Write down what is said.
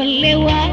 واللواء